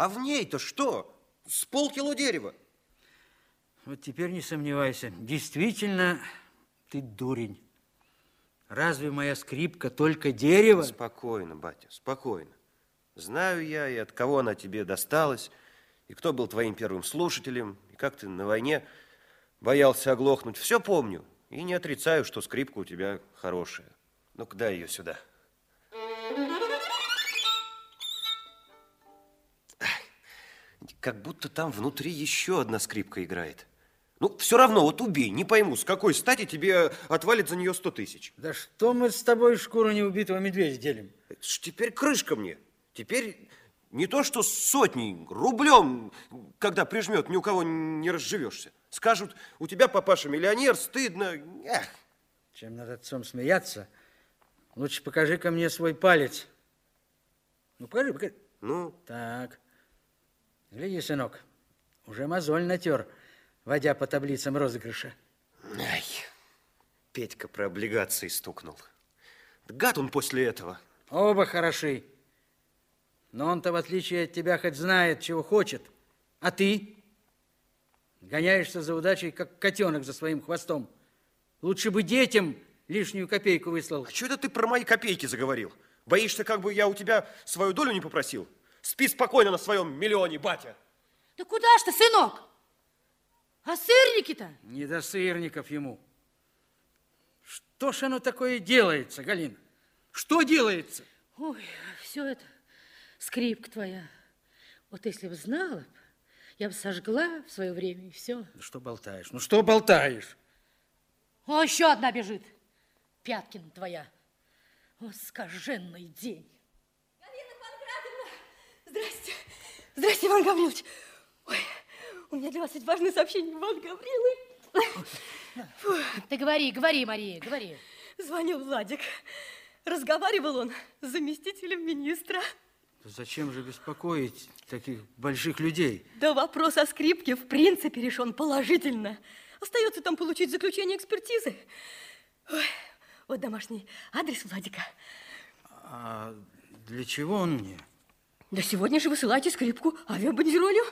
А в ней-то что? С полкило дерева. Вот теперь не сомневайся, действительно, ты дурень. Разве моя скрипка только дерево? Спокойно, батя, спокойно. Знаю я, и от кого она тебе досталась, и кто был твоим первым слушателем, и как ты на войне боялся оглохнуть. Все помню, и не отрицаю, что скрипка у тебя хорошая. Ну-ка, дай ее сюда. Как будто там внутри еще одна скрипка играет. Ну, все равно, вот убей, не пойму, с какой стати тебе отвалит за нее сто тысяч. Да что мы с тобой шкуру неубитого медведя делим? Теперь крышка мне. Теперь не то, что с сотней, рублем, когда прижмет, ни у кого не разживешься. Скажут, у тебя, папаша, миллионер, стыдно. Эх. Чем над отцом смеяться, лучше покажи ко мне свой палец. Ну, покажи, покажи. Ну? Так. Гляди, сынок, уже мозоль натер водя по таблицам розыгрыша. Ай, Петька про облигации стукнул. Гад он после этого. Оба хороши. Но он-то, в отличие от тебя, хоть знает, чего хочет. А ты? Гоняешься за удачей, как котенок за своим хвостом. Лучше бы детям лишнюю копейку выслал. А что это ты про мои копейки заговорил? Боишься, как бы я у тебя свою долю не попросил? Спи спокойно на своем миллионе, батя. Да куда ж ты, сынок? А сырники-то? Не до сырников ему. Что ж оно такое делается, Галина? Что делается? Ой, все это скрипка твоя. Вот если бы знала, я бы сожгла в свое время и все. Ну что болтаешь? Ну что болтаешь? О, еще одна бежит. Пяткина твоя. О, скаженный день. Здрасте. Здрасте, Иван Гаврилович. Ой, у меня для вас ведь важное сообщение, Иван Гаврилович. Ты говори, говори, Мария, говори. Звонил Владик. Разговаривал он с заместителем министра. Зачем же беспокоить таких больших людей? Да вопрос о скрипке в принципе решен положительно. Остается там получить заключение экспертизы. Ой, вот домашний адрес Владика. А для чего он мне? Да сегодня же высылайте скрипку авиабандеролью.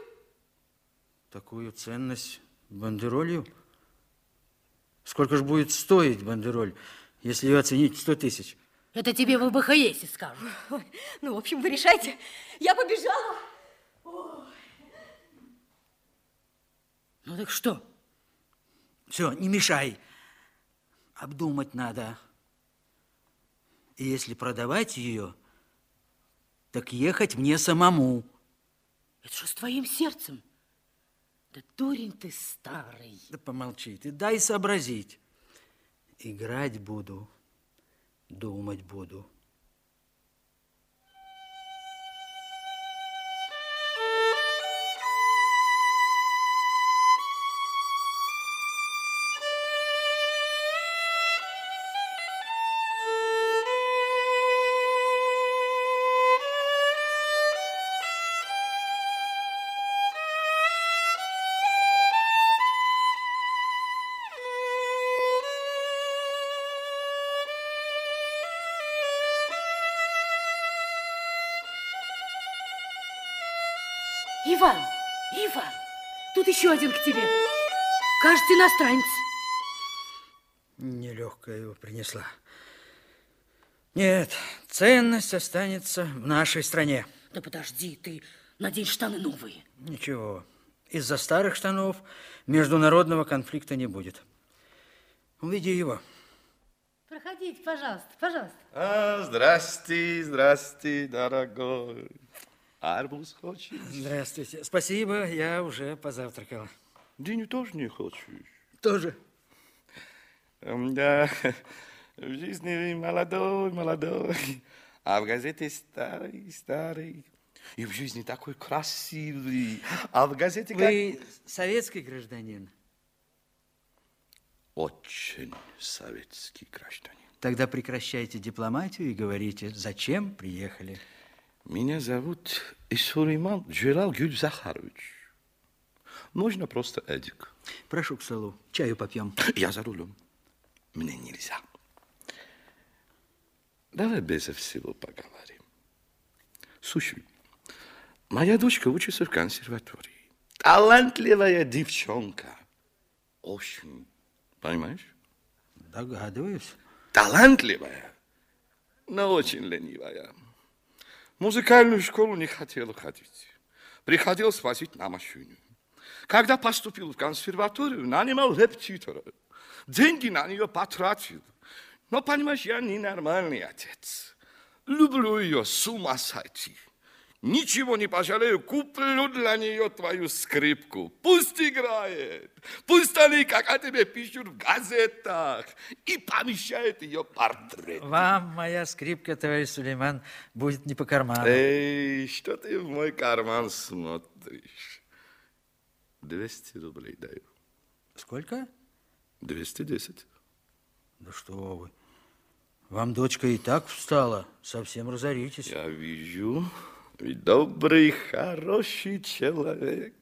Такую ценность бандеролью? Сколько же будет стоить бандероль, если ее оценить в 100 тысяч? Это тебе в скажут. Ой, ну, в общем, вы решайте. Я побежала. Ой. Ну так что? Все, не мешай. Обдумать надо. И если продавать ее, так ехать мне самому. Это что с твоим сердцем? Да дурень ты старый. Да помолчи ты, дай сообразить. Играть буду, думать буду. Иван, Иван, тут еще один к тебе. Кажется, иностранец. Нелегкая его принесла. Нет, ценность останется в нашей стране. Да подожди, ты надень штаны новые. Ничего, из-за старых штанов международного конфликта не будет. Уведи его. Проходите, пожалуйста, пожалуйста. А, здрасте, здрасте, дорогой. Арбуз хочешь? Здравствуйте. Спасибо, я уже позавтракал. Диню тоже не хочешь? Тоже. Да, в жизни молодой, молодой, а в газете старый, старый. И в жизни такой красивый, а в газете как... Вы советский гражданин? Очень советский гражданин. Тогда прекращайте дипломатию и говорите, зачем приехали. Меня зовут Исуриман Джелал Гюльзахарович. Можно просто Эдик. Прошу к столу, чаю попьем. Я за рулем. Мне нельзя. Давай без всего поговорим. Слушай, Моя дочка учится в консерватории. Талантливая девчонка. Очень. Понимаешь? Догадываюсь. Талантливая, но очень ленивая. Музыкальную школу не хотела ходить. Приходилось возить на машине. Когда поступил в консерваторию, нанимал репетитора. Деньги на нее потратил. Но, понимаешь, я ненормальный отец. Люблю ее с ума сойти. Ничего не пожалею, куплю для нее твою скрипку. Пусть играет. Пусть они, как о тебе пишут в газетах, и помещает ее портрет. Вам моя скрипка, товарищ Сулейман, будет не по карману. Эй, что ты в мой карман смотришь? 200 рублей даю. Сколько? 210. Да что вы. Вам дочка и так встала. Совсем разоритесь. Я вижу, вы добрый, хороший человек.